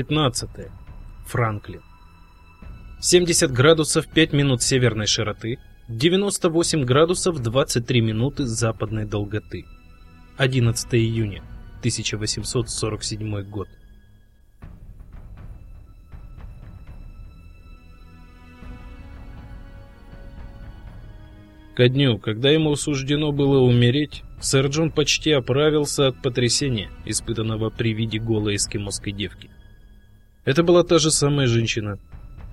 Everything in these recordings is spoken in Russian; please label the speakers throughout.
Speaker 1: 15. Франклин. 70 градусов 5 минут северной широты, 98 градусов 23 минуты западной долготы. 11 июня 1847 год. Ко дню, когда ему суждено было умереть, сэр Джон почти оправился от потрясения, испытанного при виде голой эскимосской девки. Это была та же самая женщина,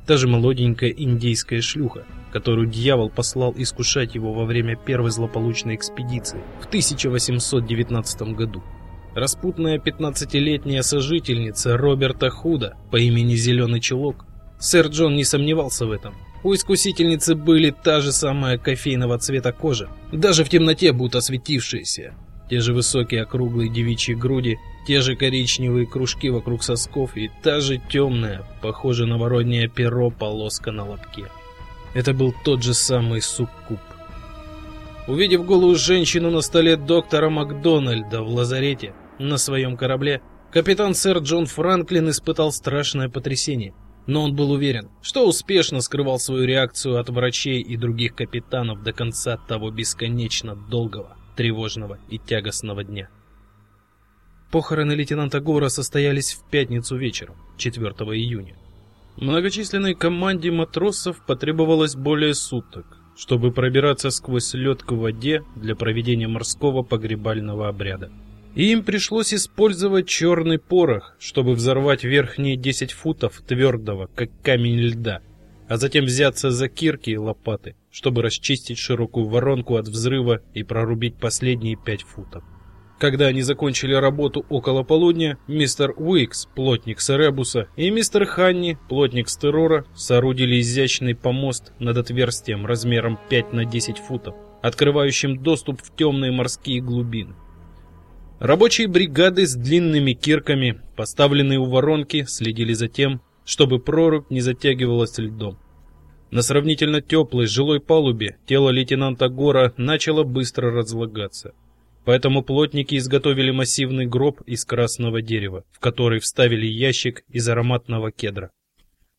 Speaker 1: та же молоденькая индейская шлюха, которую дьявол послал искушать его во время первой злополучной экспедиции в 1819 году. Распутная пятнадцатилетняя сожительница Роберта Худа по имени Зеленый Чулок. Сэр Джон не сомневался в этом. У искусительницы были та же самая кофейного цвета кожа, даже в темноте будто светившаяся. Те же высокие округлые девичьи груди, те же коричневые кружки вокруг сосков и та же темная, похожая на воронье перо, полоска на лобке. Это был тот же самый суккуб. Увидев голую женщину на столе доктора Макдональда в лазарете на своем корабле, капитан сэр Джон Франклин испытал страшное потрясение – но он был уверен, что успешно скрывал свою реакцию от врачей и других капитанов до конца того бесконечно долгого, тревожного и тягостного дня. Похороны лейтенанта Гора состоялись в пятницу вечером, 4 июня. Многочисленной команде матросов потребовалось более суток, чтобы пробираться сквозь лед к воде для проведения морского погребального обряда и им пришлось использовать черный порох, чтобы взорвать верхние 10 футов твердого, как камень льда, а затем взяться за кирки и лопаты, чтобы расчистить широкую воронку от взрыва и прорубить последние 5 футов. Когда они закончили работу около полудня, мистер Уикс, плотник Серебуса, и мистер Ханни, плотник Стерора, соорудили изящный помост над отверстием размером 5 на 10 футов, открывающим доступ в темные морские глубины. Рабочие бригады с длинными кирками, поставленные у воронки, следили за тем, чтобы прорубь не затягивалась льдом. На сравнительно теплой жилой палубе тело лейтенанта Гора начало быстро разлагаться. Поэтому плотники изготовили массивный гроб из красного дерева, в который вставили ящик из ароматного кедра.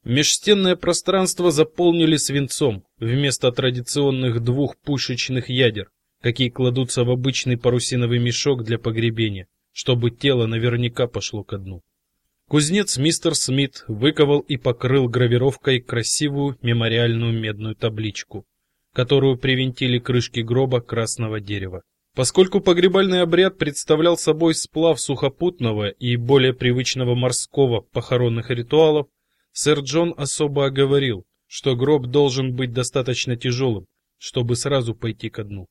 Speaker 1: Межстенное пространство заполнили свинцом вместо традиционных двух пушечных ядер, какие кладутся в обычный парусиновый мешок для погребения, чтобы тело наверняка пошло ко дну. Кузнец мистер Смит выковал и покрыл гравировкой красивую мемориальную медную табличку, которую привинтили к крышке гроба красного дерева. Поскольку погребальный обряд представлял собой сплав сухопутного и более привычного морского похоронных ритуалов, сэр Джон особо оговорил, что гроб должен быть достаточно тяжелым, чтобы сразу пойти ко дну.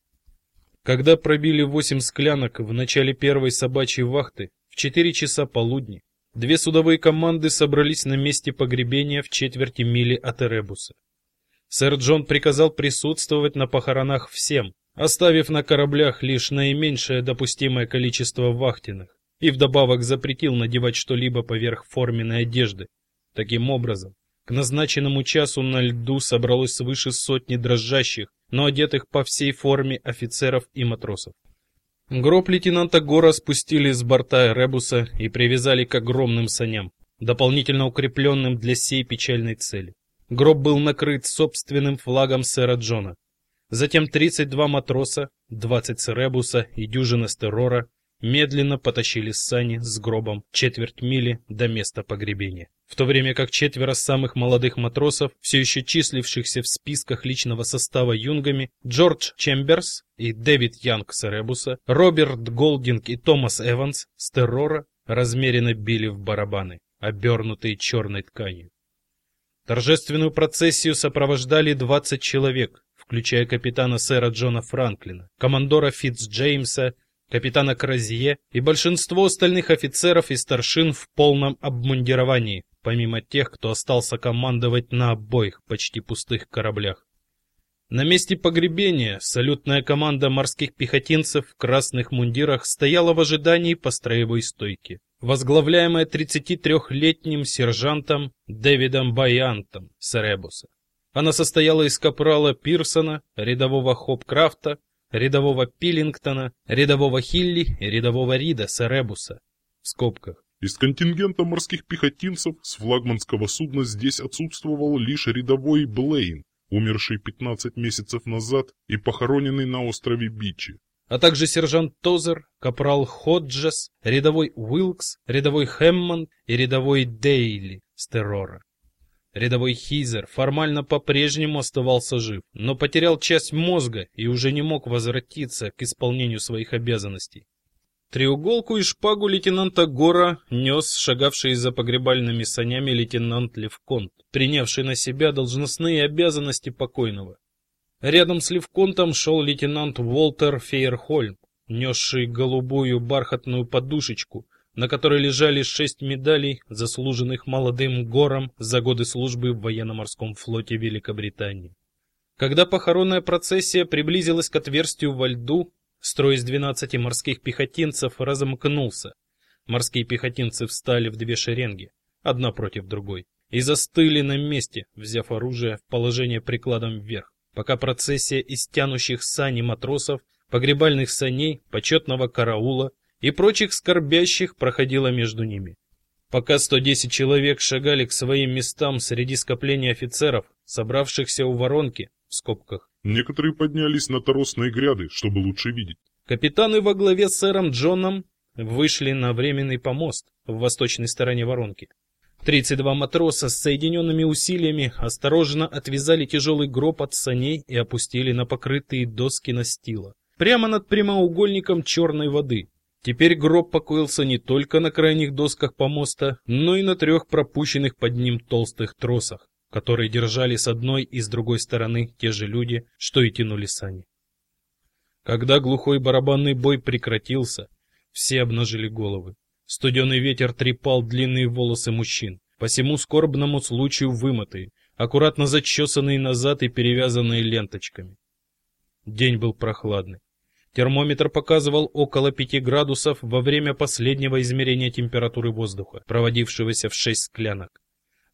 Speaker 1: Когда пробили восемь склянок в начале первой собачьей вахты в четыре часа полудня, две судовые команды собрались на месте погребения в четверти мили от Эребуса. Сэр Джон приказал присутствовать на похоронах всем, оставив на кораблях лишь наименьшее допустимое количество вахтенных, и вдобавок запретил надевать что-либо поверх форменной одежды. Таким образом, к назначенному часу на льду собралось свыше сотни дрожащих, но одетых по всей форме офицеров и матросов. Гроб лейтенанта Гора спустили с борта Ребуса и привязали к огромным саням, дополнительно укрепленным для сей печальной цели. Гроб был накрыт собственным флагом сэра Джона. Затем 32 матроса, 20 с Эребуса и дюжина с Террора медленно потащили сани с гробом четверть мили до места погребения. В то время как четверо самых молодых матросов, все еще числившихся в списках личного состава юнгами, Джордж Чемберс и Дэвид Янг с Эребуса, Роберт Голдинг и Томас Эванс с Террора размеренно били в барабаны, обернутые черной тканью. Торжественную процессию сопровождали 20 человек, включая капитана сэра Джона Франклина, командора Фитц Джеймса капитана Кразье и большинство остальных офицеров и старшин в полном обмундировании, помимо тех, кто остался командовать на обоих почти пустых кораблях. На месте погребения салютная команда морских пехотинцев в красных мундирах стояла в ожидании по строевой стойке, возглавляемая 33-летним сержантом Дэвидом Байантом с Ребуса. Она состояла из капрала Пирсона, рядового Хопкрафта, рядового Пиллингтона, рядового Хилли и рядового Рида Саребуса в скобках
Speaker 2: Из контингента морских пехотинцев с флагманского судна здесь отсутствовал лишь рядовой Блейн, умерший 15 месяцев назад и похороненный на острове Бичи.
Speaker 1: А также сержант Тозер, капрал Ходжес, рядовой Уилкс, рядовой Хэммонд и рядовой Дейли с террора. Рядовой Хизер формально по-прежнему оставался жив, но потерял часть мозга и уже не мог возвратиться к исполнению своих обязанностей. Треуголку и шпагу лейтенанта Гора нес шагавший за погребальными санями лейтенант Левконт, принявший на себя должностные обязанности покойного. Рядом с Левконтом шел лейтенант Волтер Фейерхольм, несший голубую бархатную подушечку, на которой лежали шесть медалей, заслуженных молодым гором за годы службы в военно-морском флоте Великобритании. Когда похоронная процессия приблизилась к отверстию во льду, Строй из двенадцати морских пехотинцев разомкнулся. Морские пехотинцы встали в две шеренги, одна против другой, и застыли на месте, взяв оружие в положение прикладом вверх, пока процессия из тянущих сани матросов, погребальных саней, почетного караула и прочих скорбящих проходила между ними. Пока 110 человек шагали к своим местам среди скопления офицеров, собравшихся у воронки, в скобках,
Speaker 2: Некоторые поднялись на торосные гряды, чтобы лучше видеть.
Speaker 1: Капитаны во главе с сэром Джоном вышли на временный помост в восточной стороне воронки. 32 матроса с соединенными усилиями осторожно отвязали тяжелый гроб от саней и опустили на покрытые доски настила, прямо над прямоугольником черной воды. Теперь гроб покоился не только на крайних досках помоста, но и на трех пропущенных под ним толстых тросах которые держали с одной и с другой стороны те же люди, что и тянули сани. Когда глухой барабанный бой прекратился, все обнажили головы. Студеный ветер трепал длинные волосы мужчин, по всему скорбному случаю вымытые, аккуратно зачесанные назад и перевязанные ленточками. День был прохладный. Термометр показывал около 5 градусов во время последнего измерения температуры воздуха, проводившегося в 6 склянок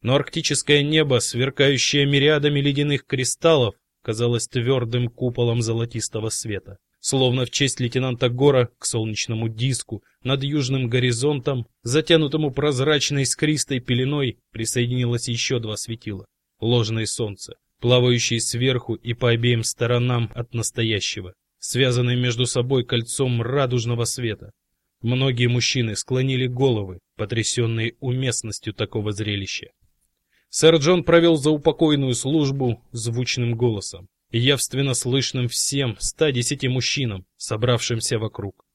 Speaker 1: но арктическое небо, сверкающее мириадами ледяных кристаллов, казалось твердым куполом золотистого света. Словно в честь лейтенанта Гора к солнечному диску над южным горизонтом, затянутому прозрачной искристой пеленой, присоединилось еще два светила. Ложное солнце, плавающее сверху и по обеим сторонам от настоящего, связанные между собой кольцом радужного света. Многие мужчины склонили головы, потрясенные уместностью такого зрелища. Сэр Джон провел заупокойную службу звучным голосом, явственно слышным всем 110 мужчинам, собравшимся вокруг.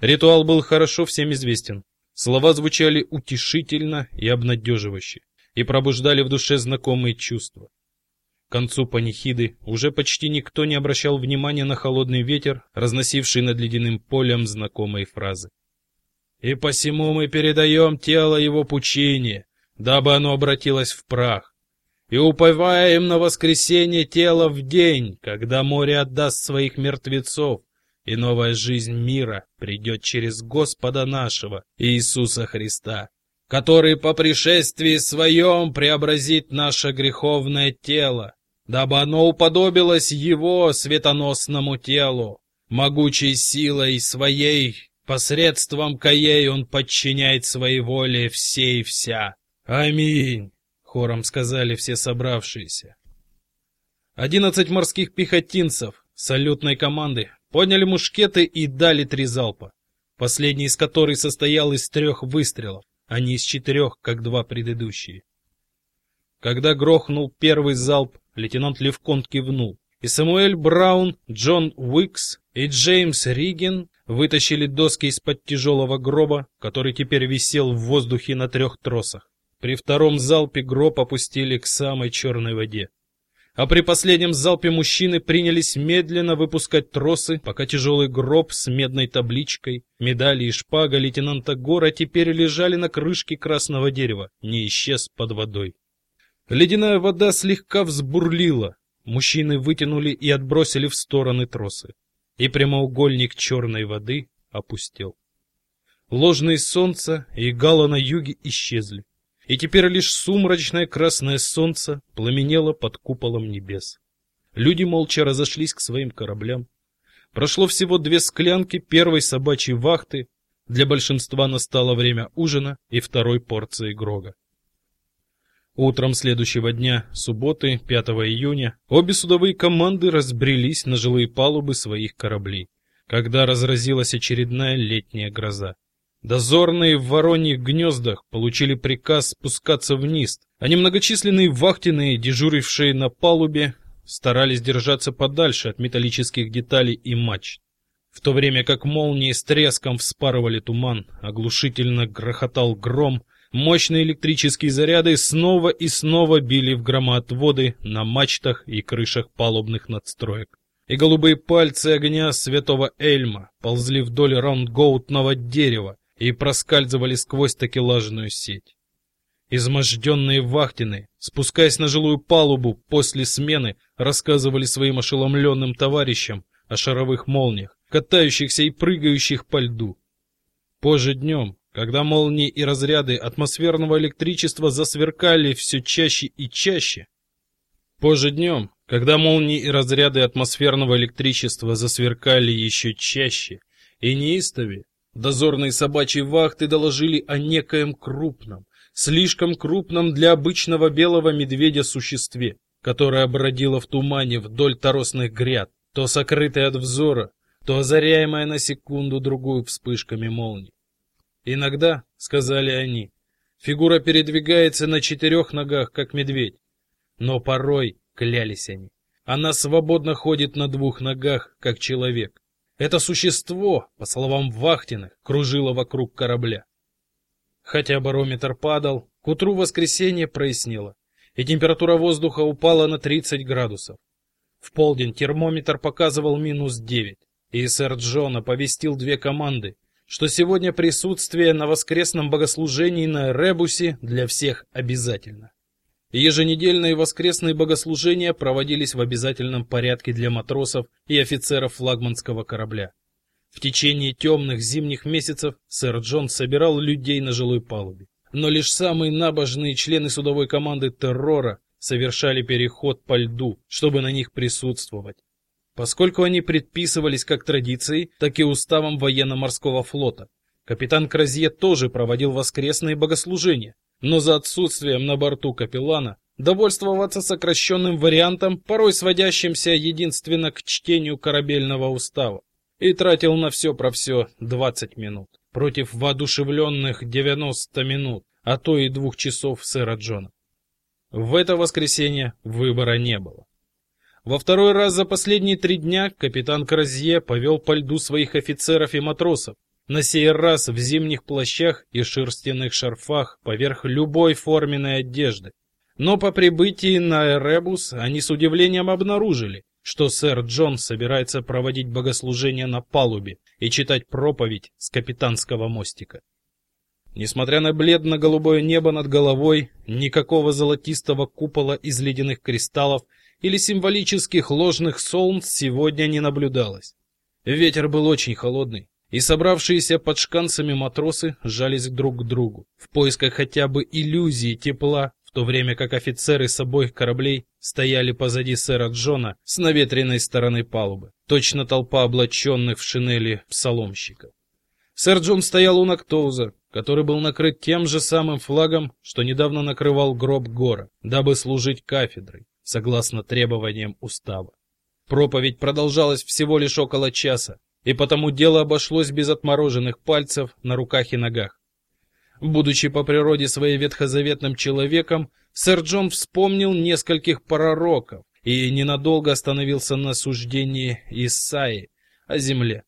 Speaker 1: Ритуал был хорошо всем известен. Слова звучали утешительно и обнадеживающе, и пробуждали в душе знакомые чувства. Концу панихиды уже почти никто не обращал внимания на холодный ветер, разносивший над ледяным полем знакомые фразы. «И посему мы передаем тело его пучине, дабы оно обратилось в прах. И уповаем на воскресение тела в день, когда море отдаст своих мертвецов, и новая жизнь мира придет через Господа нашего Иисуса Христа, который по пришествии своем преобразит наше греховное тело, дабы оно уподобилось его светоносному телу, могучей силой своей, посредством коей он подчиняет своей воле все и вся. «Аминь!» — хором сказали все собравшиеся. Одиннадцать морских пехотинцев салютной команды подняли мушкеты и дали три залпа, последний из которых состоял из трех выстрелов, а не из четырех, как два предыдущие. Когда грохнул первый залп, лейтенант Левконт кивнул, и Самуэль Браун, Джон Уикс и Джеймс Риген вытащили доски из-под тяжелого гроба, который теперь висел в воздухе на трех тросах. При втором залпе гроб опустили к самой черной воде. А при последнем залпе мужчины принялись медленно выпускать тросы, пока тяжелый гроб с медной табличкой, медали и шпага лейтенанта Гора теперь лежали на крышке красного дерева, не исчез под водой. Ледяная вода слегка взбурлила. Мужчины вытянули и отбросили в стороны тросы. И прямоугольник черной воды опустел. Ложное солнце и гала на юге исчезли и теперь лишь сумрачное красное солнце пламенело под куполом небес. Люди молча разошлись к своим кораблям. Прошло всего две склянки первой собачьей вахты, для большинства настало время ужина и второй порции грога. Утром следующего дня, субботы, 5 июня, обе судовые команды разбрелись на жилые палубы своих кораблей, когда разразилась очередная летняя гроза. Дозорные в вороньих гнездах получили приказ спускаться вниз, а немногочисленные вахтенные, дежурившие на палубе, старались держаться подальше от металлических деталей и мачт. В то время как молнии с треском вспарывали туман, оглушительно грохотал гром, Мощные электрические заряды снова и снова били в громоотводы на мачтах и крышах палубных надстроек. И голубые пальцы огня святого Эльма ползли вдоль раундгоутного дерева и проскальзывали сквозь такелажную сеть. Изможденные вахтины, спускаясь на жилую палубу после смены, рассказывали своим ошеломленным товарищам о шаровых молниях, катающихся и прыгающих по льду. Позже днем когда молнии и разряды атмосферного электричества засверкали все чаще и чаще. Позже днем, когда молнии и разряды атмосферного электричества засверкали еще чаще и неистовее, дозорные собачьи вахты доложили о некоем крупном, слишком крупном для обычного белого медведя существе, которое бродило в тумане вдоль торосных гряд, то сокрытое от взора, то озаряемое на секунду-другую вспышками молний. Иногда, сказали они, фигура передвигается на четырех ногах, как медведь. Но порой, клялись они, она свободно ходит на двух ногах, как человек. Это существо, по словам Вахтиных, кружило вокруг корабля. Хотя барометр падал, к утру воскресенья прояснило, и температура воздуха упала на 30 градусов. В полдень термометр показывал минус 9, и сэр Джон оповестил две команды, что сегодня присутствие на воскресном богослужении на Ребусе для всех обязательно. Еженедельные воскресные богослужения проводились в обязательном порядке для матросов и офицеров флагманского корабля. В течение темных зимних месяцев сэр Джон собирал людей на жилой палубе, но лишь самые набожные члены судовой команды террора совершали переход по льду, чтобы на них присутствовать поскольку они предписывались как традицией, так и уставом военно-морского флота. Капитан Кразье тоже проводил воскресные богослужения, но за отсутствием на борту капеллана довольствоваться сокращенным вариантом, порой сводящимся единственно к чтению корабельного устава, и тратил на все про все 20 минут против воодушевленных 90 минут, а то и двух часов сэра Джона. В это воскресенье выбора не было. Во второй раз за последние три дня капитан Кразье повел по льду своих офицеров и матросов, на сей раз в зимних плащах и шерстяных шарфах поверх любой форменной одежды. Но по прибытии на Эребус они с удивлением обнаружили, что сэр Джон собирается проводить богослужение на палубе и читать проповедь с капитанского мостика. Несмотря на бледно-голубое небо над головой, никакого золотистого купола из ледяных кристаллов или символических ложных солнц сегодня не наблюдалось. Ветер был очень холодный, и собравшиеся под шканцами матросы сжались друг к другу в поисках хотя бы иллюзии тепла, в то время как офицеры с обоих кораблей стояли позади сэра Джона с наветренной стороны палубы, точно толпа облаченных в шинели псаломщиков. Сэр Джон стоял у Нактоуза, который был накрыт тем же самым флагом, что недавно накрывал гроб Гора, дабы служить кафедрой согласно требованиям устава. Проповедь продолжалась всего лишь около часа, и потому дело обошлось без отмороженных пальцев на руках и ногах. Будучи по природе своей ветхозаветным человеком, сэр Джон вспомнил нескольких пророков и ненадолго остановился на суждении Исаии о земле.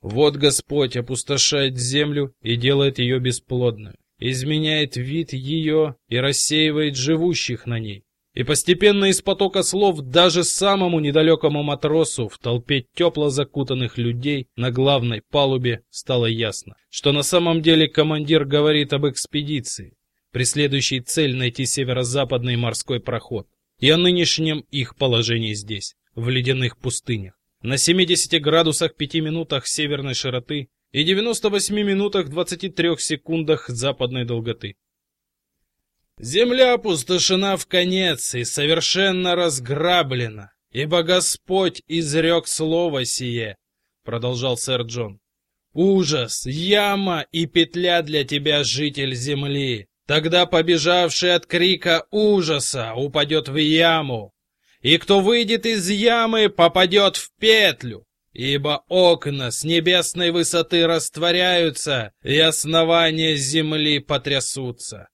Speaker 1: Вот Господь опустошает землю и делает ее бесплодной, изменяет вид ее и рассеивает живущих на ней. И постепенно из потока слов даже самому недалекому матросу в толпе тепло закутанных людей на главной палубе стало ясно, что на самом деле командир говорит об экспедиции, преследующей цель найти северо-западный морской проход, и о нынешнем их положении здесь, в ледяных пустынях, на 70 градусах 5 минутах северной широты и 98 минутах 23 секундах западной долготы. Земля опустошена в конец и совершенно разграблена, ибо Господь изрек слово сие, продолжал сэр Джон. Ужас, яма и петля для тебя, житель земли. Тогда побежавший от крика ужаса упадет в яму, и кто выйдет из ямы, попадет в петлю. Ибо окна с небесной высоты растворяются, и основания земли потрясутся.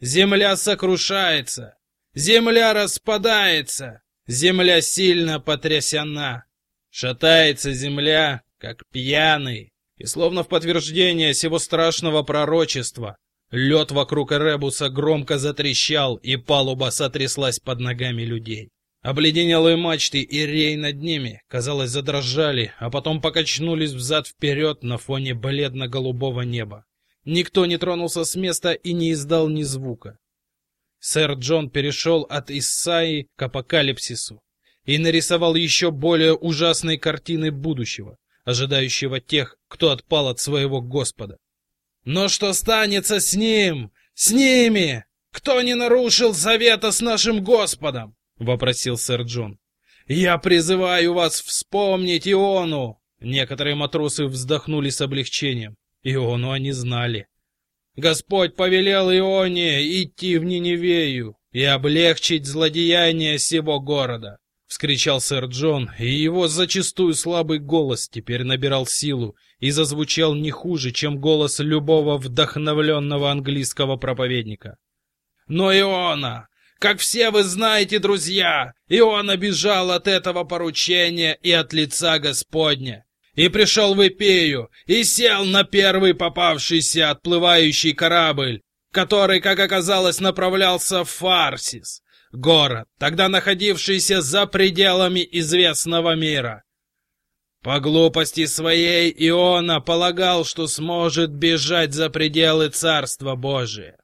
Speaker 1: Земля сокрушается, земля распадается, земля сильно потрясена. Шатается земля, как пьяный, и словно в подтверждение сего страшного пророчества, лед вокруг Эребуса громко затрещал, и палуба сотряслась под ногами людей. Обледенелые мачты и рей над ними, казалось, задрожали, а потом покачнулись взад-вперед на фоне бледно-голубого неба. Никто не тронулся с места и не издал ни звука. Сэр Джон перешел от Исаи к апокалипсису и нарисовал еще более ужасные картины будущего, ожидающего тех, кто отпал от своего Господа. Но что станется с ним? С ними? Кто не нарушил завета с нашим Господом? вопросил сэр Джон. Я призываю вас вспомнить Иону. Некоторые матросы вздохнули с облегчением. Иону они знали. Господь повелел Ионе идти в Ниневею и облегчить злодеяние сего города, вскричал сэр Джон, и его зачастую слабый голос теперь набирал силу и зазвучал не хуже, чем голос любого вдохновленного английского проповедника. Но Иона, как все вы знаете, друзья, Иона бежал от этого поручения и от лица Господня и пришел в Ипею, и сел на первый попавшийся отплывающий корабль, который, как оказалось, направлялся в Фарсис, город, тогда находившийся за пределами известного мира. По глупости своей Иона полагал, что сможет бежать за пределы Царства Божия.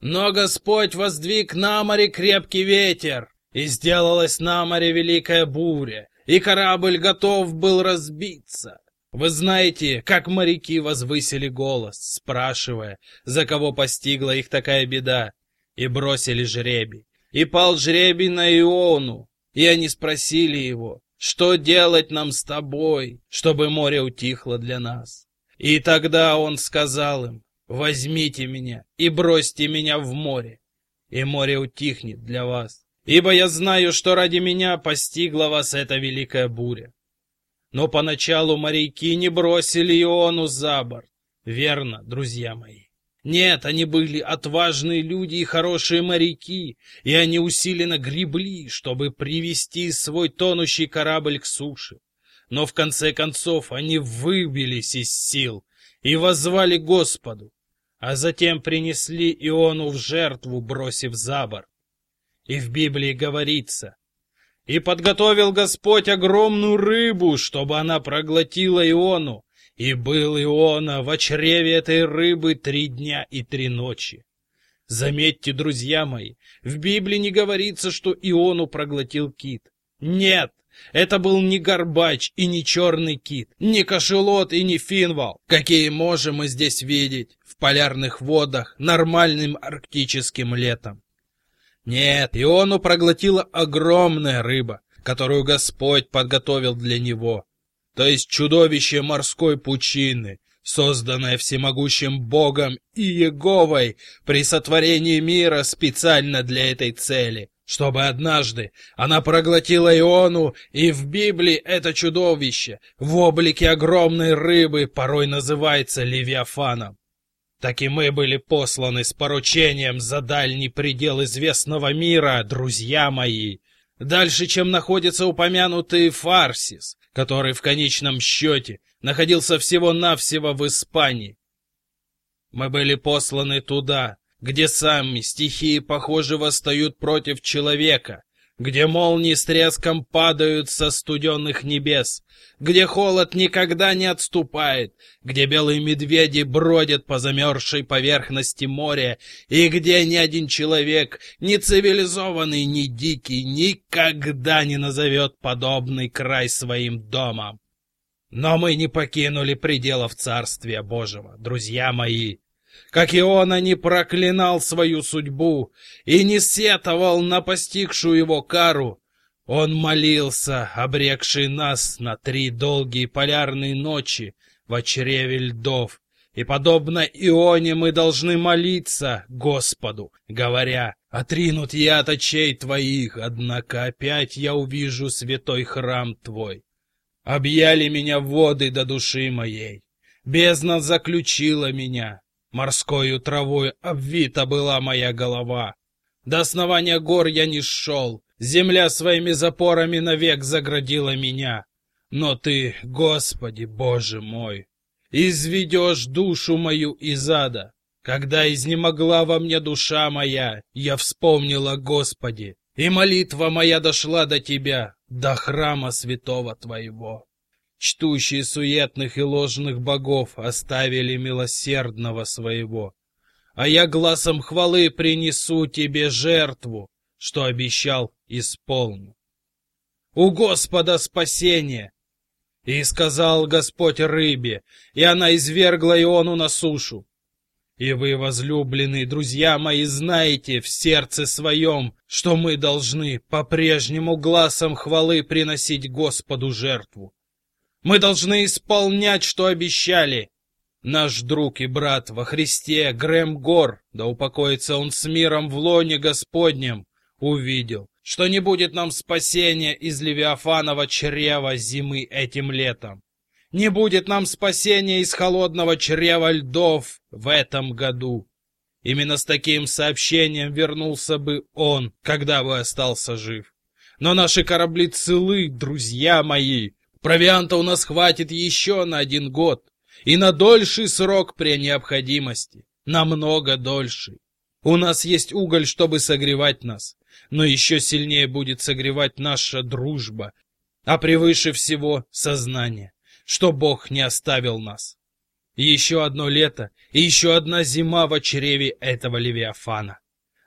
Speaker 1: Но Господь воздвиг на море крепкий ветер, и сделалась на море великая буря, и корабль готов был разбиться. Вы знаете, как моряки возвысили голос, спрашивая, за кого постигла их такая беда, и бросили жребий. И пал жребий на Иону, и они спросили его, что делать нам с тобой, чтобы море утихло для нас. И тогда он сказал им, возьмите меня и бросьте меня в море, и море утихнет для вас ибо я знаю, что ради меня постигла вас эта великая буря. Но поначалу моряки не бросили Иону за борт. Верно, друзья мои. Нет, они были отважные люди и хорошие моряки, и они усиленно гребли, чтобы привести свой тонущий корабль к суше. Но в конце концов они выбились из сил и воззвали Господу, а затем принесли Иону в жертву, бросив за борт. И в Библии говорится, «И подготовил Господь огромную рыбу, чтобы она проглотила Иону, и был Иона в чреве этой рыбы три дня и три ночи». Заметьте, друзья мои, в Библии не говорится, что Иону проглотил кит. Нет, это был не горбач и не черный кит, не кошелот и не финвал, какие можем мы здесь видеть в полярных водах нормальным арктическим летом. Нет, Иону проглотила огромная рыба, которую Господь подготовил для него, то есть чудовище морской пучины, созданное всемогущим Богом и Еговой при сотворении мира специально для этой цели, чтобы однажды она проглотила Иону, и в Библии это чудовище в облике огромной рыбы порой называется Левиафаном так и мы были посланы с поручением за дальний предел известного мира, друзья мои, дальше, чем находится упомянутый Фарсис, который в конечном счете находился всего-навсего в Испании. Мы были посланы туда, где сами стихии, похоже, восстают против человека, где молнии с треском падают со студенных небес, где холод никогда не отступает, где белые медведи бродят по замерзшей поверхности моря, и где ни один человек, ни цивилизованный, ни дикий, никогда не назовет подобный край своим домом. Но мы не покинули пределов Царствия Божьего, друзья мои, как и он, не проклинал свою судьбу и не сетовал на постигшую его кару. Он молился, обрекший нас на три долгие полярные ночи в чреве льдов, и, подобно Ионе, мы должны молиться Господу, говоря, «Отринут я от очей твоих, однако опять я увижу святой храм твой». Объяли меня воды до души моей, бездна заключила меня, морскою травой обвита была моя голова. До основания гор я не шел, земля своими запорами навек заградила меня. Но ты, Господи, Боже мой, изведешь душу мою из ада. Когда изнемогла во мне душа моя, я вспомнила Господи, и молитва моя дошла до Тебя, до храма святого Твоего. Чтущие суетных и ложных богов оставили милосердного своего, а я глазом хвалы принесу Тебе жертву, что обещал, исполню. У Господа спасение, и сказал Господь рыбе, и она извергла Иону на сушу. И вы, возлюбленные друзья мои, знаете в сердце своем, что мы должны по-прежнему глазом хвалы приносить Господу жертву. Мы должны исполнять, что обещали. Наш друг и брат во Христе Грэм Гор, да упокоится он с миром в лоне Господнем, увидел, что не будет нам спасения из Левиафанова чрева зимы этим летом. Не будет нам спасения из холодного чрева льдов в этом году. Именно с таким сообщением вернулся бы он, когда бы остался жив. Но наши корабли целы, друзья мои. Провианта у нас хватит еще на один год. И на дольший срок при необходимости. Намного дольше. У нас есть уголь, чтобы согревать нас но еще сильнее будет согревать наша дружба, а превыше всего сознание, что Бог не оставил нас. еще одно лето и еще одна зима в чреве этого Левиафана.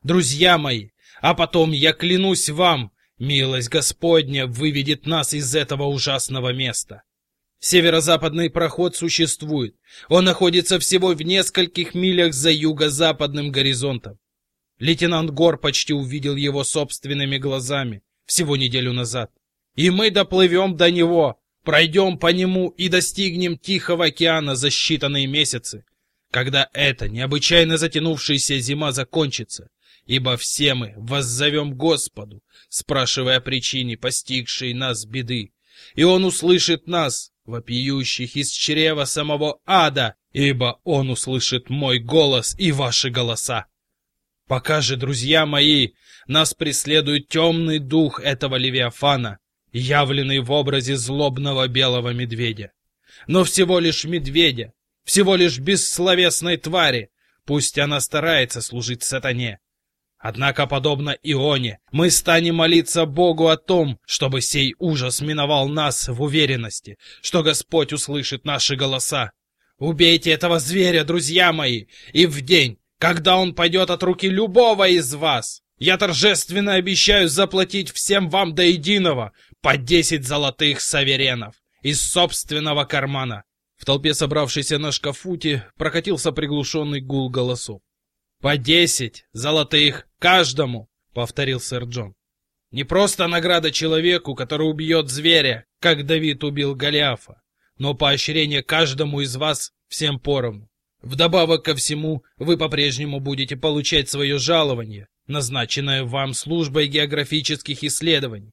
Speaker 1: Друзья мои, а потом я клянусь вам, милость Господня выведет нас из этого ужасного места. Северо-западный проход существует. Он находится всего в нескольких милях за юго-западным горизонтом. Лейтенант Гор почти увидел его собственными глазами всего неделю назад. И мы доплывем до него, пройдем по нему и достигнем Тихого океана за считанные месяцы, когда эта необычайно затянувшаяся зима закончится, ибо все мы воззовем Господу, спрашивая о причине постигшей нас беды, и Он услышит нас, вопиющих из чрева самого ада, ибо Он услышит мой голос и ваши голоса. Пока же, друзья мои, нас преследует темный дух этого Левиафана, явленный в образе злобного белого медведя. Но всего лишь медведя, всего лишь бессловесной твари, пусть она старается служить сатане. Однако, подобно Ионе, мы станем молиться Богу о том, чтобы сей ужас миновал нас в уверенности, что Господь услышит наши голоса. Убейте этого зверя, друзья мои, и в день, когда он пойдет от руки любого из вас. Я торжественно обещаю заплатить всем вам до единого по десять золотых саверенов из собственного кармана. В толпе, собравшейся на шкафуте, прокатился приглушенный гул голосов. «По десять золотых каждому!» — повторил сэр Джон. «Не просто награда человеку, который убьет зверя, как Давид убил Голиафа, но поощрение каждому из вас всем поровну. Вдобавок ко всему, вы по-прежнему будете получать свое жалование, назначенное вам службой географических исследований.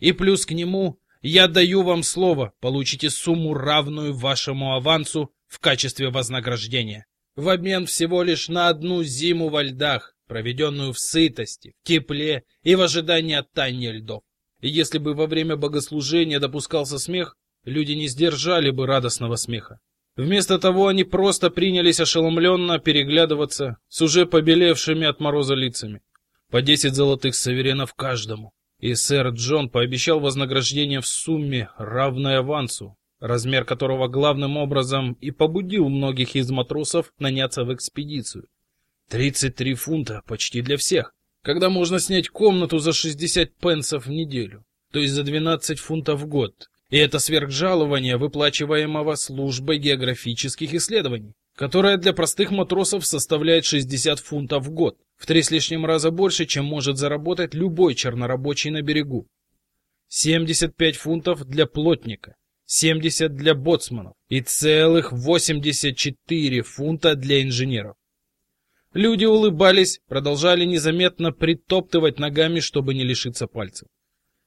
Speaker 1: И плюс к нему, я даю вам слово, получите сумму, равную вашему авансу в качестве вознаграждения. В обмен всего лишь на одну зиму во льдах, проведенную в сытости, в тепле и в ожидании оттания льдов. И если бы во время богослужения допускался смех, люди не сдержали бы радостного смеха. Вместо того они просто принялись ошеломленно переглядываться с уже побелевшими от мороза лицами. По десять золотых саверенов каждому. И сэр Джон пообещал вознаграждение в сумме, равной авансу, размер которого главным образом и побудил многих из матросов наняться в экспедицию. 33 фунта почти для всех, когда можно снять комнату за 60 пенсов в неделю, то есть за 12 фунтов в год, и это сверхжалование, выплачиваемого службой географических исследований, которое для простых матросов составляет 60 фунтов в год, в три с лишним раза больше, чем может заработать любой чернорабочий на берегу. 75 фунтов для плотника, 70 для боцманов и целых 84 фунта для инженеров. Люди улыбались, продолжали незаметно притоптывать ногами, чтобы не лишиться пальцев.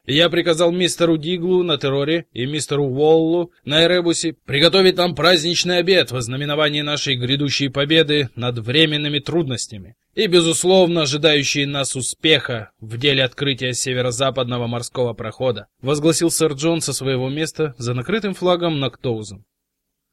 Speaker 1: Я приказал мистеру Диглу на терроре и мистеру Уоллу на Эребусе приготовить нам праздничный обед в знаменовании нашей грядущей победы над временными трудностями и, безусловно, ожидающие нас успеха в деле открытия северо-западного морского прохода, возгласил сэр Джон со своего места за накрытым флагом Нактоузом.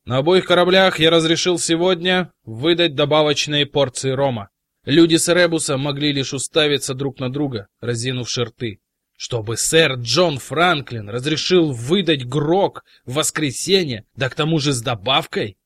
Speaker 1: На обоих кораблях я разрешил сегодня выдать добавочные порции рома. Люди с Эребуса могли лишь уставиться друг на друга, разинув рты чтобы сэр Джон Франклин разрешил выдать грок в воскресенье, да к тому же с добавкой?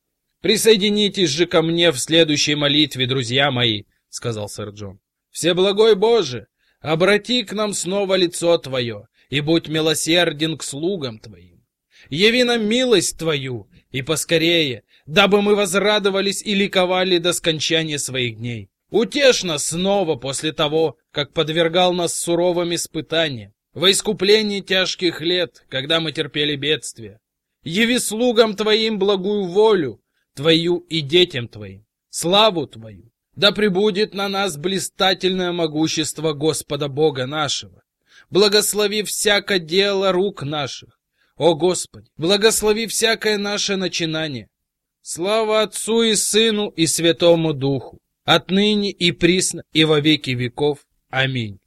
Speaker 1: Присоединитесь же ко мне в следующей молитве, друзья мои, сказал сэр Джон. Всеблагой Боже, обрати к нам снова лицо твое и будь милосерден к слугам твоим. Яви нам милость твою и поскорее, дабы мы возрадовались и ликовали до скончания своих дней. Утешь нас снова после того, как подвергал нас суровым испытаниям, во искуплении тяжких лет, когда мы терпели бедствия. Яви слугам Твоим благую волю, Твою и детям Твоим, славу Твою. Да пребудет на нас блистательное могущество Господа Бога нашего. Благослови всякое дело рук наших. О Господи, благослови всякое наше начинание. Слава Отцу и Сыну и Святому Духу отныне и присно и во веки веков. Аминь.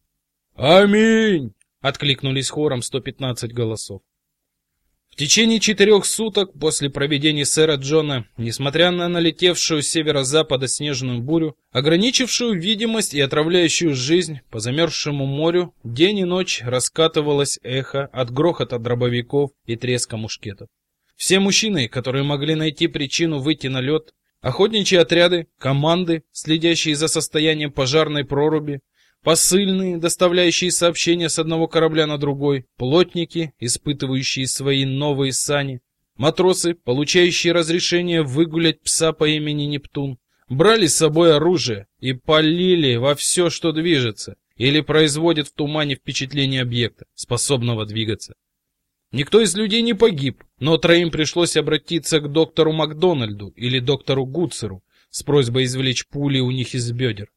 Speaker 1: Аминь, откликнулись хором 115 голосов. В течение четырех суток после проведения сэра Джона, несмотря на налетевшую с северо-запада снежную бурю, ограничившую видимость и отравляющую жизнь по замерзшему морю, день и ночь раскатывалось эхо от грохота дробовиков и треска мушкетов. Все мужчины, которые могли найти причину выйти на лед, Охотничьи отряды, команды, следящие за состоянием пожарной проруби, посыльные, доставляющие сообщения с одного корабля на другой, плотники, испытывающие свои новые сани, матросы, получающие разрешение выгулять пса по имени Нептун, брали с собой оружие и полили во все, что движется или производит в тумане впечатление объекта, способного двигаться. Никто из людей не погиб, но троим пришлось обратиться к доктору Макдональду или доктору Гуцеру с просьбой извлечь пули у них из бедер.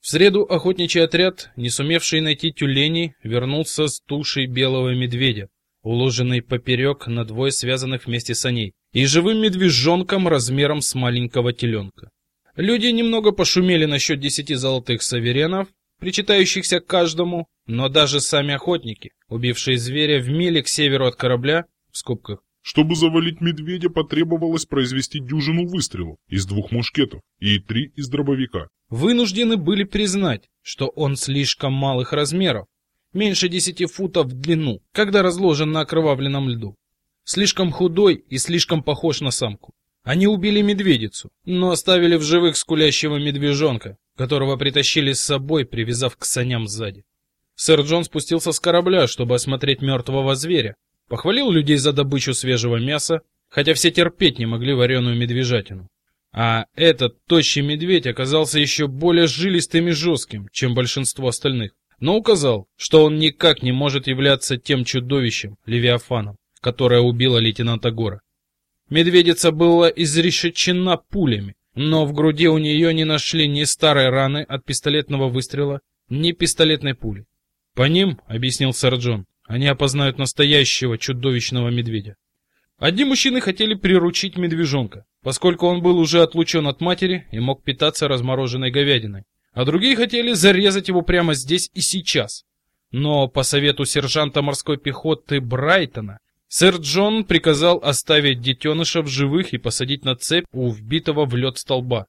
Speaker 1: В среду охотничий отряд, не сумевший найти тюленей, вернулся с тушей белого медведя, уложенной поперек на двое связанных вместе саней, и живым медвежонком размером с маленького теленка. Люди немного пошумели насчет десяти золотых саверенов, причитающихся каждому, но даже сами охотники, убившие зверя в миле к северу от корабля, в скобках,
Speaker 2: чтобы завалить медведя, потребовалось произвести дюжину выстрелов из двух мушкетов и три из дробовика.
Speaker 1: Вынуждены были признать, что он слишком малых размеров, меньше десяти футов в длину, когда разложен на окровавленном льду. Слишком худой и слишком похож на самку. Они убили медведицу, но оставили в живых скулящего медвежонка, которого притащили с собой, привязав к саням сзади. Сэр Джон спустился с корабля, чтобы осмотреть мертвого зверя, похвалил людей за добычу свежего мяса, хотя все терпеть не могли вареную медвежатину. А этот тощий медведь оказался еще более жилистым и жестким, чем большинство остальных, но указал, что он никак не может являться тем чудовищем, Левиафаном, которое убило лейтенанта Гора. Медведица была изрешечена пулями, но в груди у нее не нашли ни старой раны от пистолетного выстрела, ни пистолетной пули. По ним, объяснил Джон, они опознают настоящего чудовищного медведя. Одни мужчины хотели приручить медвежонка, поскольку он был уже отлучен от матери и мог питаться размороженной говядиной, а другие хотели зарезать его прямо здесь и сейчас. Но по совету сержанта морской пехоты Брайтона сэр Джон приказал оставить детеныша в живых и посадить на цепь у вбитого в лед столба.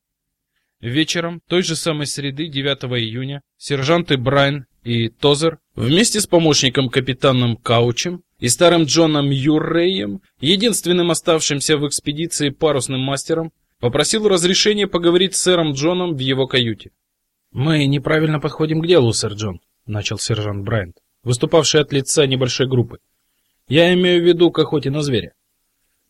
Speaker 1: Вечером той же самой среды 9 июня сержанты Брайн и Тозер вместе с помощником капитаном Каучем и старым Джоном Юрреем, единственным оставшимся в экспедиции парусным мастером, попросил разрешения поговорить с сэром Джоном в его каюте. Мы неправильно подходим к делу, сэр Джон, начал сержант Брайант, выступавший от лица небольшой группы. Я имею в виду к охоте на зверя.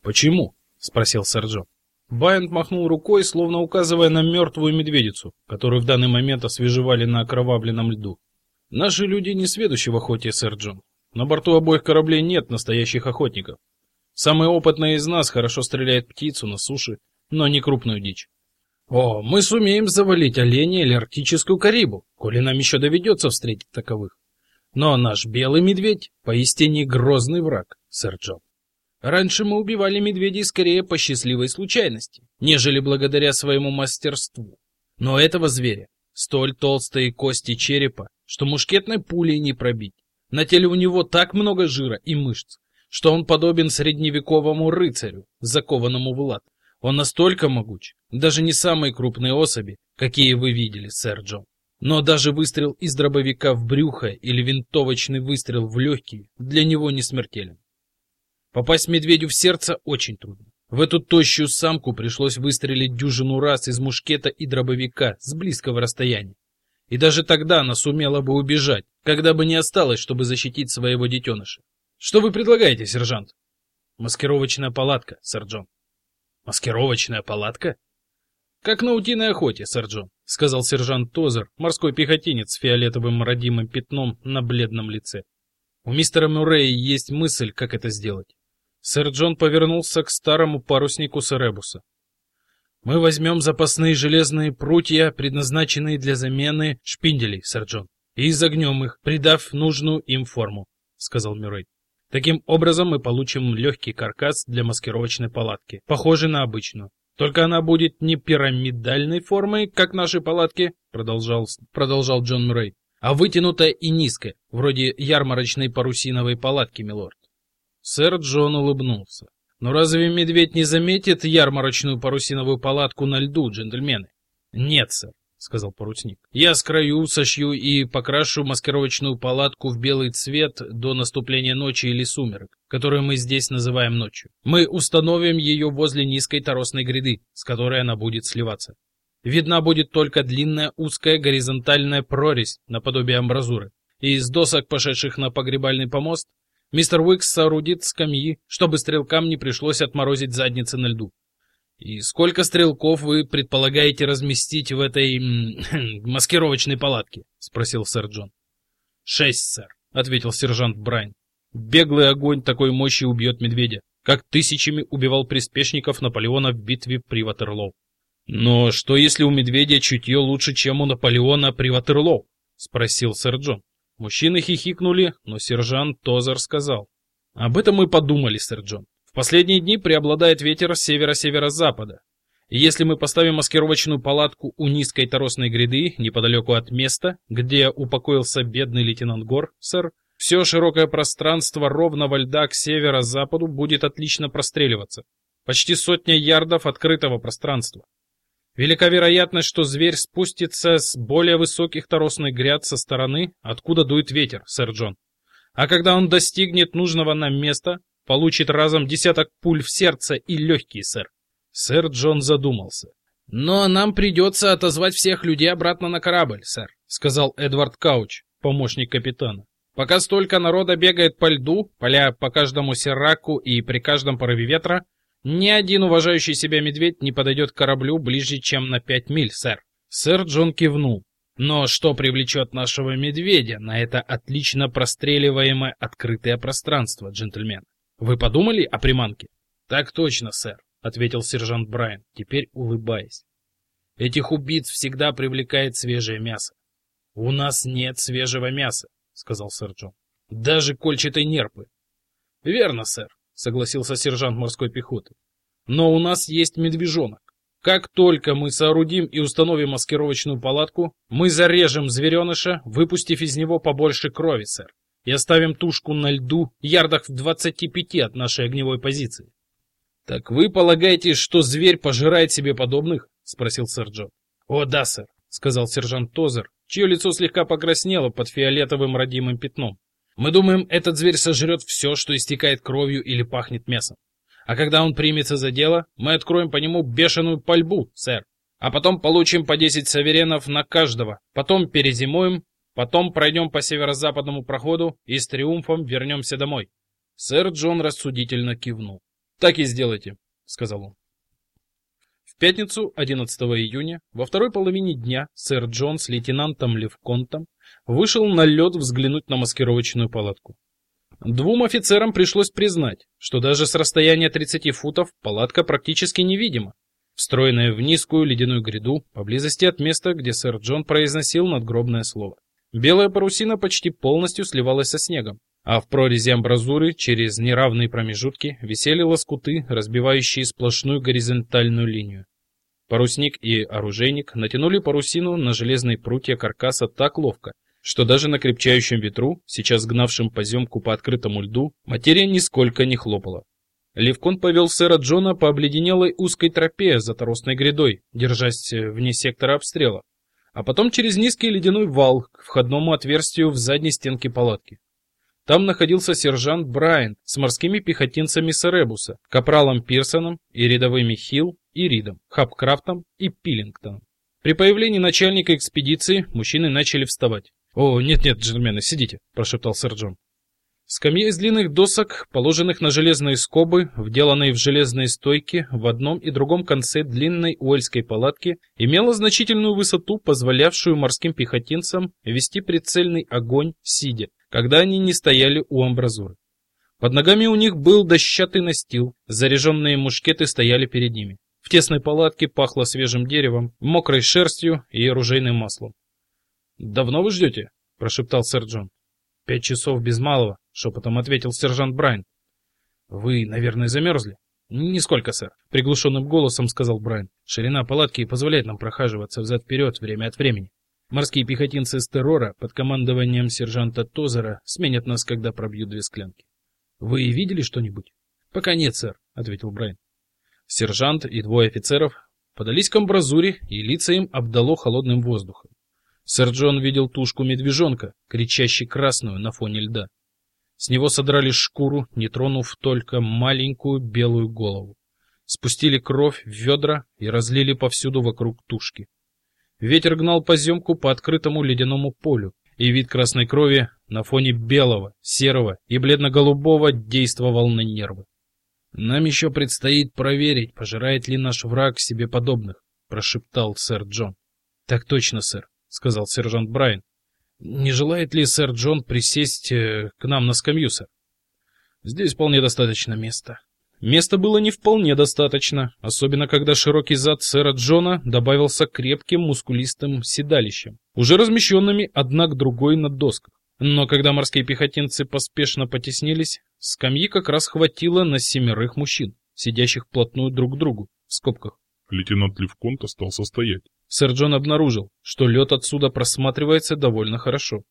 Speaker 1: Почему? спросил сэр Джон. Байент махнул рукой, словно указывая на мертвую медведицу, которую в данный момент освежевали на окровавленном льду. Наши люди не сведущи в охоте, сэр Джон. На борту обоих кораблей нет настоящих охотников. Самый опытный из нас хорошо стреляет птицу на суше, но не крупную дичь. О, мы сумеем завалить оленя или арктическую карибу, коли нам еще доведется встретить таковых. Но наш белый медведь поистине грозный враг, сэр Джон. Раньше мы убивали медведей скорее по счастливой случайности, нежели благодаря своему мастерству. Но этого зверя, столь толстые кости черепа, что мушкетной пулей не пробить. На теле у него так много жира и мышц, что он подобен средневековому рыцарю, закованному в лад. Он настолько могуч, даже не самые крупные особи, какие вы видели, сэр Джон. Но даже выстрел из дробовика в брюхо или винтовочный выстрел в легкие для него не смертелен. Попасть медведю в сердце очень трудно. В эту тощую самку пришлось выстрелить дюжину раз из мушкета и дробовика с близкого расстояния. И даже тогда она сумела бы убежать, когда бы не осталось, чтобы защитить своего детеныша. Что вы предлагаете, сержант? Маскировочная палатка, Джон. Маскировочная палатка? Как на утиной охоте, Джон, сказал сержант Тозер, морской пехотинец с фиолетовым родимым пятном на бледном лице. У мистера Мюррея есть мысль, как это сделать. Сэр Джон повернулся к старому паруснику Серебуса. Мы возьмем запасные железные прутья, предназначенные для замены шпинделей, сэр Джон, и изогнем их, придав нужную им форму, сказал Мюррей. Таким образом мы получим легкий каркас для маскировочной палатки, похожий на обычную. Только она будет не пирамидальной формы, как наши палатки, продолжал, продолжал Джон Мюррей, а вытянутая и низкая, вроде ярмарочной парусиновой палатки, милорд. Сэр Джон улыбнулся. Но разве медведь не заметит ярмарочную парусиновую палатку на льду, джентльмены? Нет, сэр, сказал парусник. Я скрою, сошью и покрашу маскировочную палатку в белый цвет до наступления ночи или сумерек, которые мы здесь называем ночью. Мы установим ее возле низкой торосной гряды, с которой она будет сливаться. Видна будет только длинная узкая горизонтальная прорезь наподобие амбразуры. И из досок, пошедших на погребальный помост, Мистер Уикс соорудит скамьи, чтобы стрелкам не пришлось отморозить задницы на льду. И сколько стрелков вы предполагаете разместить в этой маскировочной палатке? спросил сэр Джон. Шесть, сэр, ответил сержант Брайн. Беглый огонь такой мощи убьет медведя, как тысячами убивал приспешников Наполеона в битве при Ватерлоу. Но что если у медведя чутье лучше, чем у Наполеона при Ватерлоу? спросил сэр Джон. Мужчины хихикнули, но сержант Тозер сказал. «Об этом мы подумали, сэр Джон. Последние дни преобладает ветер с севера-северо-запада. И если мы поставим маскировочную палатку у низкой торосной гряды, неподалеку от места, где упокоился бедный лейтенант Гор, сэр, все широкое пространство ровного льда к северо-западу будет отлично простреливаться. Почти сотня ярдов открытого пространства. Велика вероятность, что зверь спустится с более высоких торосных гряд со стороны, откуда дует ветер, сэр Джон. А когда он достигнет нужного нам места, получит разом десяток пуль в сердце и легкие, сэр. Сэр Джон задумался. «Но нам придется отозвать всех людей обратно на корабль, сэр», — сказал Эдвард Кауч, помощник капитана. «Пока столько народа бегает по льду, паля по каждому серраку и при каждом порыве ветра, ни один уважающий себя медведь не подойдет к кораблю ближе, чем на пять миль, сэр. Сэр Джон кивнул. Но что привлечет нашего медведя на это отлично простреливаемое открытое пространство, джентльмен? Вы подумали о приманке? Так точно, сэр, ответил сержант Брайан, теперь улыбаясь. Этих убийц всегда привлекает свежее мясо. У нас нет свежего мяса, сказал сэр Джон. Даже кольчатой нерпы. Верно, сэр согласился сержант морской пехоты. Но у нас есть медвежонок. Как только мы соорудим и установим маскировочную палатку, мы зарежем звереныша, выпустив из него побольше крови, сэр, и оставим тушку на льду ярдах в двадцати пяти от нашей огневой позиции. Так вы полагаете, что зверь пожирает себе подобных? спросил Джо. О, да, сэр, сказал сержант Тозер, чье лицо слегка покраснело под фиолетовым родимым пятном. Мы думаем, этот зверь сожрет все, что истекает кровью или пахнет мясом. А когда он примется за дело, мы откроем по нему бешеную пальбу, сэр. А потом получим по 10 саверенов на каждого. Потом перезимуем, потом пройдем по северо-западному проходу и с триумфом вернемся домой. Сэр Джон рассудительно кивнул. Так и сделайте, сказал он. В пятницу, 11 июня, во второй половине дня, сэр Джон с лейтенантом Левконтом вышел на лед взглянуть на маскировочную палатку. Двум офицерам пришлось признать, что даже с расстояния 30 футов палатка практически невидима, встроенная в низкую ледяную гряду поблизости от места, где сэр Джон произносил надгробное слово. Белая парусина почти полностью сливалась со снегом, а в прорези амбразуры через неравные промежутки висели лоскуты, разбивающие сплошную горизонтальную линию. Парусник и оружейник натянули парусину на железные прутья каркаса так ловко, что даже на крепчающем ветру, сейчас гнавшем поземку по открытому льду, материя нисколько не хлопала. Левкон повел сэра Джона по обледенелой узкой тропе за торосной грядой, держась вне сектора обстрела, а потом через низкий ледяной вал к входному отверстию в задней стенке палатки. Там находился сержант Брайан с морскими пехотинцами Серебуса, капралом Пирсоном и рядовыми Хилл и Ридом, Хапкрафтом и Пиллингтоном. При появлении начальника экспедиции мужчины начали вставать. «О, нет-нет, джентльмены, сидите», – прошептал сэр Джон. Скамья из длинных досок, положенных на железные скобы, вделанные в железные стойки в одном и другом конце длинной уэльской палатки, имела значительную высоту, позволявшую морским пехотинцам вести прицельный огонь сидя, когда они не стояли у амбразуры. Под ногами у них был дощатый настил, заряженные мушкеты стояли перед ними. В тесной палатке пахло свежим деревом, мокрой шерстью и оружейным маслом. «Давно вы ждете?» – прошептал сэр Джон. «Пять часов без малого», — шепотом ответил сержант Брайан. «Вы, наверное, замерзли?» «Нисколько, сэр», — приглушенным голосом сказал Брайан. «Ширина палатки позволяет нам прохаживаться взад-вперед время от времени. Морские пехотинцы с террора под командованием сержанта Тозера сменят нас, когда пробьют две склянки». «Вы видели что-нибудь?» «Пока нет, сэр», — ответил Брайан. Сержант и двое офицеров подались к амбразуре, и лица им обдало холодным воздухом. Сэр Джон видел тушку медвежонка, кричащий красную на фоне льда. С него содрали шкуру, не тронув только маленькую белую голову. Спустили кровь в ведра и разлили повсюду вокруг тушки. Ветер гнал поземку по открытому ледяному полю, и вид красной крови на фоне белого, серого и бледно-голубого действовал на нервы. «Нам еще предстоит проверить, пожирает ли наш враг себе подобных», — прошептал сэр Джон. «Так точно, сэр сказал сержант Брайан. Не желает ли сэр Джон присесть э, к нам на скамью, сэр? Здесь вполне достаточно места. Места было не вполне достаточно, особенно когда широкий зад сэра Джона добавился крепким мускулистым седалищем, уже размещенными одна к другой на досках. Но когда морские пехотинцы поспешно потеснились, скамьи как раз хватило на семерых мужчин, сидящих плотную друг к другу, в скобках.
Speaker 2: Лейтенант Левконт остался стоять.
Speaker 1: Сэр Джон обнаружил, что лед отсюда просматривается довольно хорошо.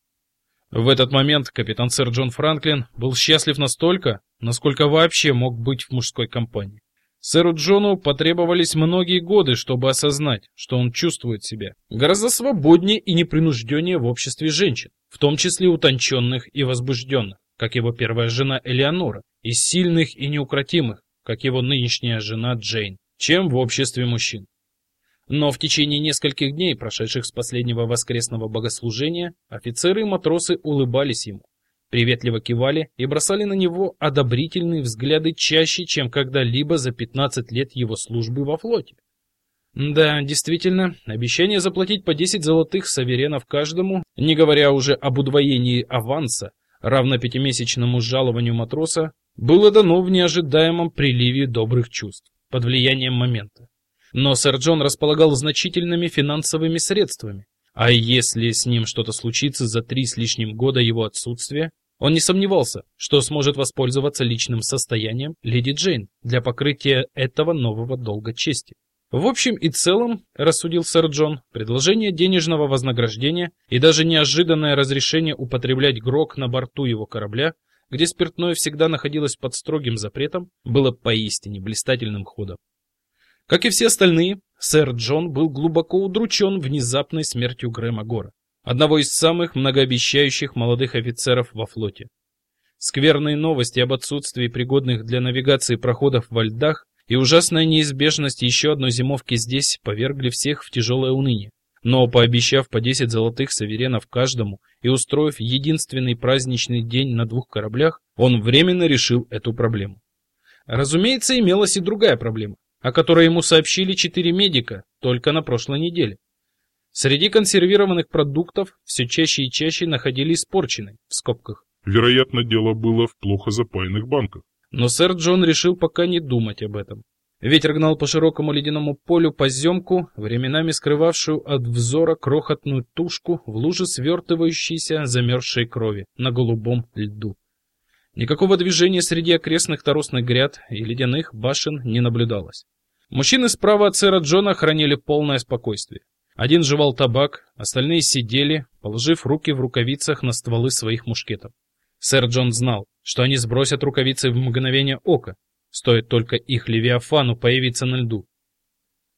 Speaker 1: В этот момент капитан сэр Джон Франклин был счастлив настолько, насколько вообще мог быть в мужской компании. Сэру Джону потребовались многие годы, чтобы осознать, что он чувствует себя гораздо свободнее и непринужденнее в обществе женщин, в том числе утонченных и возбужденных, как его первая жена Элеонора, и сильных и неукротимых, как его нынешняя жена Джейн, чем в обществе мужчин. Но в течение нескольких дней, прошедших с последнего воскресного богослужения, офицеры и матросы улыбались ему, приветливо кивали и бросали на него одобрительные взгляды чаще, чем когда-либо за 15 лет его службы во флоте. Да, действительно, обещание заплатить по 10 золотых саверенов каждому, не говоря уже об удвоении аванса, равно пятимесячному жалованию матроса, было дано в неожидаемом приливе добрых чувств, под влиянием момента. Но сэр Джон располагал значительными финансовыми средствами. А если с ним что-то случится за три с лишним года его отсутствия, он не сомневался, что сможет воспользоваться личным состоянием леди Джейн для покрытия этого нового долга чести. В общем и целом, рассудил сэр Джон, предложение денежного вознаграждения и даже неожиданное разрешение употреблять грок на борту его корабля, где спиртное всегда находилось под строгим запретом, было поистине блистательным ходом. Как и все остальные, сэр Джон был глубоко удручен внезапной смертью Грэма Гора, одного из самых многообещающих молодых офицеров во флоте. Скверные новости об отсутствии пригодных для навигации проходов во льдах и ужасная неизбежность еще одной зимовки здесь повергли всех в тяжелое уныние. Но пообещав по 10 золотых саверенов каждому и устроив единственный праздничный день на двух кораблях, он временно решил эту проблему. Разумеется, имелась и другая проблема о которой ему сообщили четыре медика только на прошлой неделе. Среди консервированных продуктов все чаще и чаще находили испорченные, в скобках,
Speaker 2: Вероятно, дело было в плохо запаянных банках.
Speaker 1: Но сэр Джон решил пока не думать об этом. Ветер гнал по широкому ледяному полю поземку, временами скрывавшую от взора крохотную тушку в луже свертывающейся замерзшей крови на голубом льду. Никакого движения среди окрестных торосных гряд и ледяных башен не наблюдалось. Мужчины справа от сэра Джона хранили полное спокойствие. Один жевал табак, остальные сидели, положив руки в рукавицах на стволы своих мушкетов. Сэр Джон знал, что они сбросят рукавицы в мгновение ока, стоит только их левиафану появиться на льду.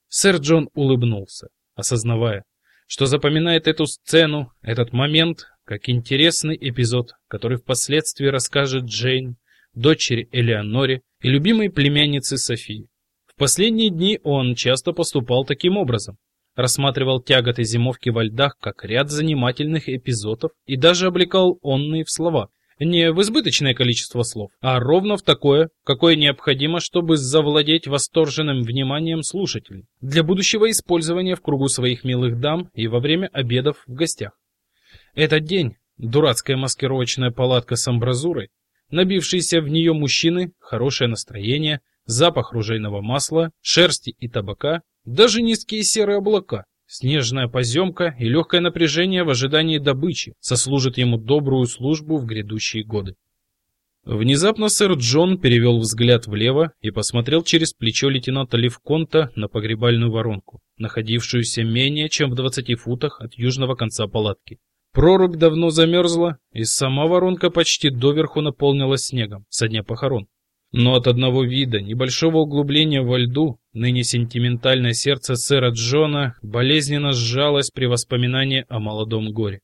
Speaker 1: Сэр Джон улыбнулся, осознавая, что запоминает эту сцену, этот момент, как интересный эпизод, который впоследствии расскажет Джейн, дочери Элеоноре и любимой племяннице Софии. В последние дни он часто поступал таким образом, рассматривал тяготы зимовки во льдах как ряд занимательных эпизодов и даже облекал онные в слова, не в избыточное количество слов, а ровно в такое, какое необходимо, чтобы завладеть восторженным вниманием слушателей, для будущего использования в кругу своих милых дам и во время обедов в гостях. Этот день, дурацкая маскировочная палатка с амбразурой, набившиеся в нее мужчины, хорошее настроение, запах ружейного масла, шерсти и табака, даже низкие серые облака, снежная поземка и легкое напряжение в ожидании добычи сослужат ему добрую службу в грядущие годы. Внезапно сэр Джон перевел взгляд влево и посмотрел через плечо лейтенанта Левконта на погребальную воронку, находившуюся менее чем в 20 футах от южного конца палатки. Прорубь давно замерзла, и сама воронка почти доверху наполнилась снегом со дня похорон. Но от одного вида, небольшого углубления во льду, ныне сентиментальное сердце сэра Джона болезненно сжалось при воспоминании о молодом горе.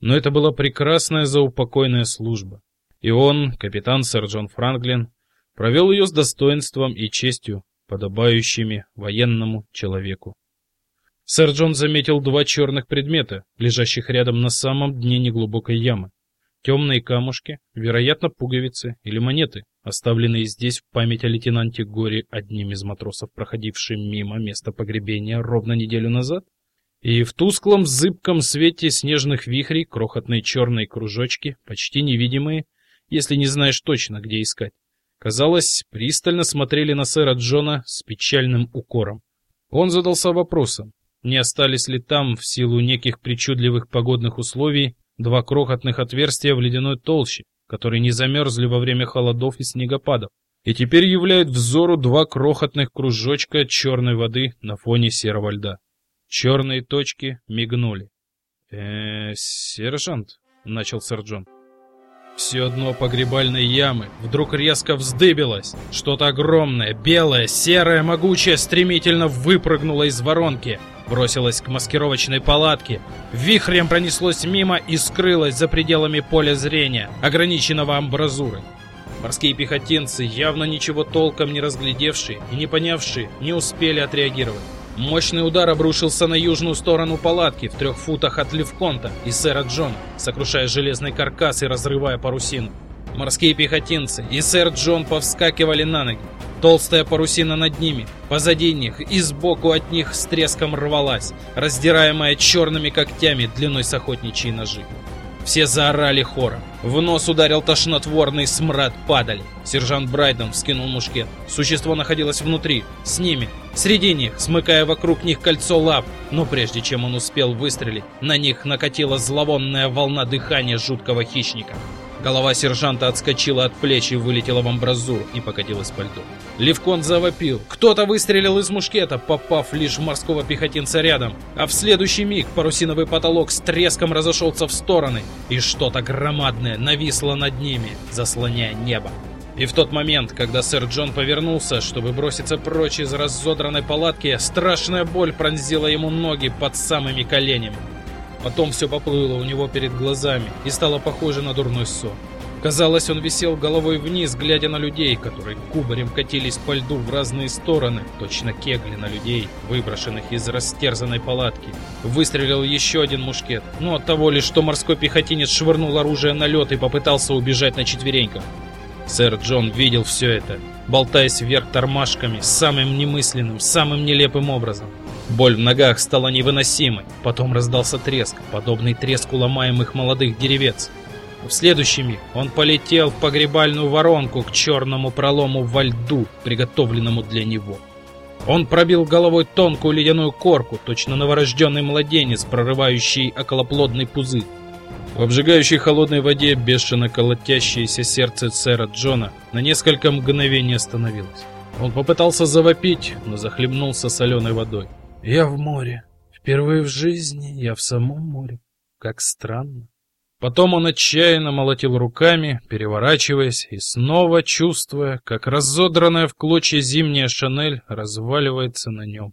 Speaker 1: Но это была прекрасная заупокойная служба. И он, капитан сэр Джон Франклин, провел ее с достоинством и честью, подобающими военному человеку. Сэр Джон заметил два черных предмета, лежащих рядом на самом дне неглубокой ямы. Темные камушки, вероятно, пуговицы или монеты, оставленные здесь в память о лейтенанте Горе одним из матросов, проходившим мимо места погребения ровно неделю назад. И в тусклом зыбком свете снежных вихрей крохотные черные кружочки, почти невидимые, если не знаешь точно, где искать, казалось, пристально смотрели на сэра Джона с печальным укором. Он задался вопросом, не остались ли там, в силу неких причудливых погодных условий, два крохотных отверстия в ледяной толще, которые не замерзли во время холодов и снегопадов, и теперь являют взору два крохотных кружочка черной воды на фоне серого льда. Черные точки мигнули. э сержант», — начал Джон. Все дно погребальной ямы вдруг резко вздыбилось. Что-то огромное, белое, серое, могучее стремительно выпрыгнуло из воронки — бросилась к маскировочной палатке, вихрем пронеслось мимо и скрылось за пределами поля зрения, ограниченного амбразурой. Морские пехотинцы, явно ничего толком не разглядевшие и не понявшие, не успели отреагировать. Мощный удар обрушился на южную сторону палатки в трех футах от Левконта и сэра Джона, сокрушая железный каркас и разрывая парусину. Морские пехотинцы и сэр Джон повскакивали на ноги. Толстая парусина над ними, позади них и сбоку от них с треском рвалась, раздираемая черными когтями длиной с охотничьи ножи. Все заорали хором. В нос ударил тошнотворный смрад падали. Сержант Брайден вскинул мушкет. Существо находилось внутри, с ними, среди них, смыкая вокруг них кольцо лап. Но прежде чем он успел выстрелить, на них накатила зловонная волна дыхания жуткого хищника. Голова сержанта отскочила от плеч и вылетела в амбразуру и покатилась по льду. Левкон завопил. Кто-то выстрелил из мушкета, попав лишь в морского пехотинца рядом. А в следующий миг парусиновый потолок с треском разошелся в стороны, и что-то громадное нависло над ними, заслоняя небо. И в тот момент, когда сэр Джон повернулся, чтобы броситься прочь из разодранной палатки, страшная боль пронзила ему ноги под самыми коленями. Потом все поплыло у него перед глазами и стало похоже на дурной сон. Казалось, он висел головой вниз, глядя на людей, которые кубарем катились по льду в разные стороны, точно кегли на людей, выброшенных из растерзанной палатки. Выстрелил еще один мушкет, но от того лишь, что морской пехотинец швырнул оружие на лед и попытался убежать на четвереньках. Сэр Джон видел все это, болтаясь вверх тормашками, самым немысленным, самым нелепым образом. Боль в ногах стала невыносимой. Потом раздался треск, подобный треску ломаемых молодых деревец. В следующий миг он полетел в погребальную воронку к черному пролому во льду, приготовленному для него. Он пробил головой тонкую ледяную корку, точно новорожденный младенец, прорывающий околоплодный пузырь. В обжигающей холодной воде бешено колотящееся сердце сэра Джона на несколько мгновений остановилось. Он попытался завопить, но захлебнулся соленой водой. «Я в море. Впервые в жизни я в самом море. Как странно». Потом он отчаянно молотил руками, переворачиваясь и снова чувствуя, как разодранная в клочья зимняя шинель разваливается на нем.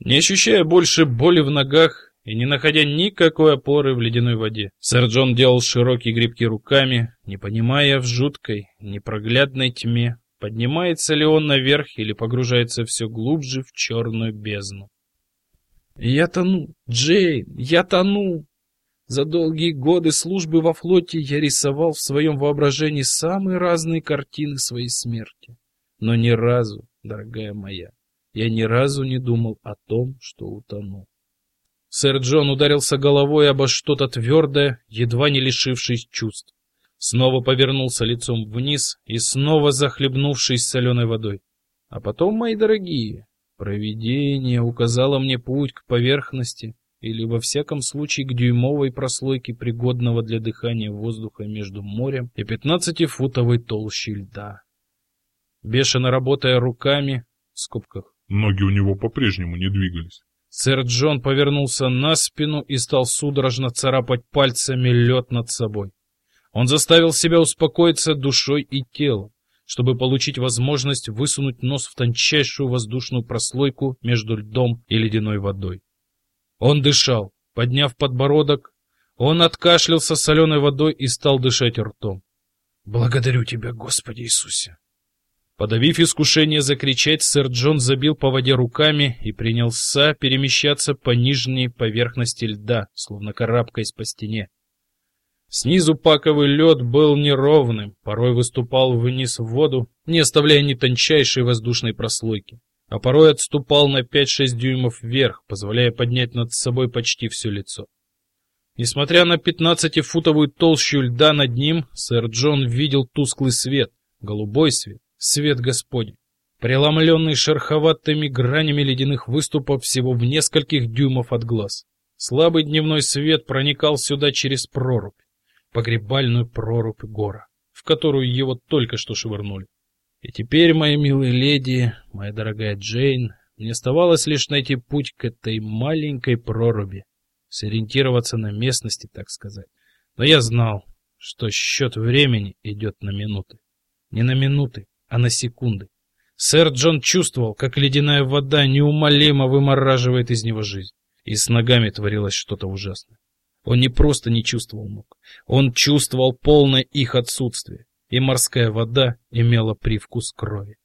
Speaker 1: Не ощущая больше боли в ногах и не находя никакой опоры в ледяной воде, сэр Джон делал широкие грибки руками, не понимая в жуткой, непроглядной тьме, поднимается ли он наверх или погружается все глубже в черную бездну. «Я тону, Джейн, я тону!» За долгие годы службы во флоте я рисовал в своем воображении самые разные картины своей смерти. Но ни разу, дорогая моя, я ни разу не думал о том, что утону. Сэр Джон ударился головой обо что-то твердое, едва не лишившись чувств. Снова повернулся лицом вниз и снова захлебнувшись соленой водой. А потом, мои дорогие, провидение указало мне путь к поверхности, или во всяком случае к дюймовой прослойке пригодного для дыхания воздуха между морем и пятнадцатифутовой толщей льда. Бешено работая руками, в скобках,
Speaker 2: ноги у него по-прежнему не двигались.
Speaker 1: Сэр Джон повернулся на спину и стал судорожно царапать пальцами лед над собой. Он заставил себя успокоиться душой и телом, чтобы получить возможность высунуть нос в тончайшую воздушную прослойку между льдом и ледяной водой. Он дышал, подняв подбородок. Он откашлялся соленой водой и стал дышать ртом. «Благодарю тебя, Господи Иисусе!» Подавив искушение закричать, сэр Джон забил по воде руками и принялся перемещаться по нижней поверхности льда, словно карабкаясь по стене. Снизу паковый лед был неровным, порой выступал вниз в воду, не оставляя ни тончайшей воздушной прослойки а порой отступал на 5-6 дюймов вверх, позволяя поднять над собой почти все лицо. Несмотря на 15-футовую толщу льда над ним, сэр Джон видел тусклый свет, голубой свет, свет Господень, преломленный шероховатыми гранями ледяных выступов всего в нескольких дюймов от глаз. Слабый дневной свет проникал сюда через прорубь, погребальную прорубь гора, в которую его только что швырнули. И теперь, мои милые леди, моя дорогая Джейн, мне оставалось лишь найти путь к этой маленькой проруби, сориентироваться на местности, так сказать. Но я знал, что счет времени идет на минуты. Не на минуты, а на секунды. Сэр Джон чувствовал, как ледяная вода неумолимо вымораживает из него жизнь. И с ногами творилось что-то ужасное. Он не просто не чувствовал ног. Он чувствовал полное их отсутствие и морская вода имела привкус крови.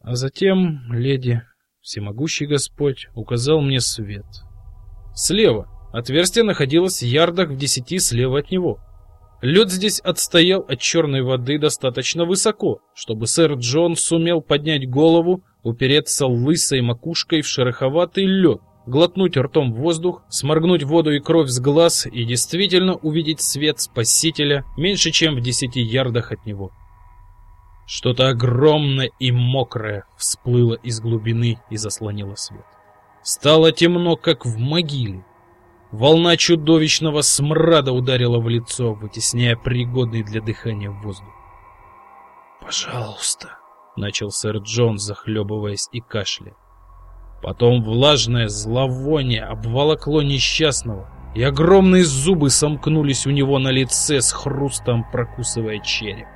Speaker 1: А затем, леди, всемогущий Господь указал мне свет. Слева. Отверстие находилось в ярдах в десяти слева от него. Лед здесь отстоял от черной воды достаточно высоко, чтобы сэр Джон сумел поднять голову, упереться лысой макушкой в шероховатый лед, глотнуть ртом воздух, сморгнуть воду и кровь с глаз и действительно увидеть свет Спасителя меньше, чем в десяти ярдах от него. Что-то огромное и мокрое всплыло из глубины и заслонило свет. Стало темно, как в могиле. Волна чудовищного смрада ударила в лицо, вытесняя пригодный для дыхания воздух. «Пожалуйста», — начал сэр Джон, захлебываясь и кашляя. Потом влажное зловоние обволокло несчастного, и огромные зубы сомкнулись у него на лице с хрустом прокусывая череп.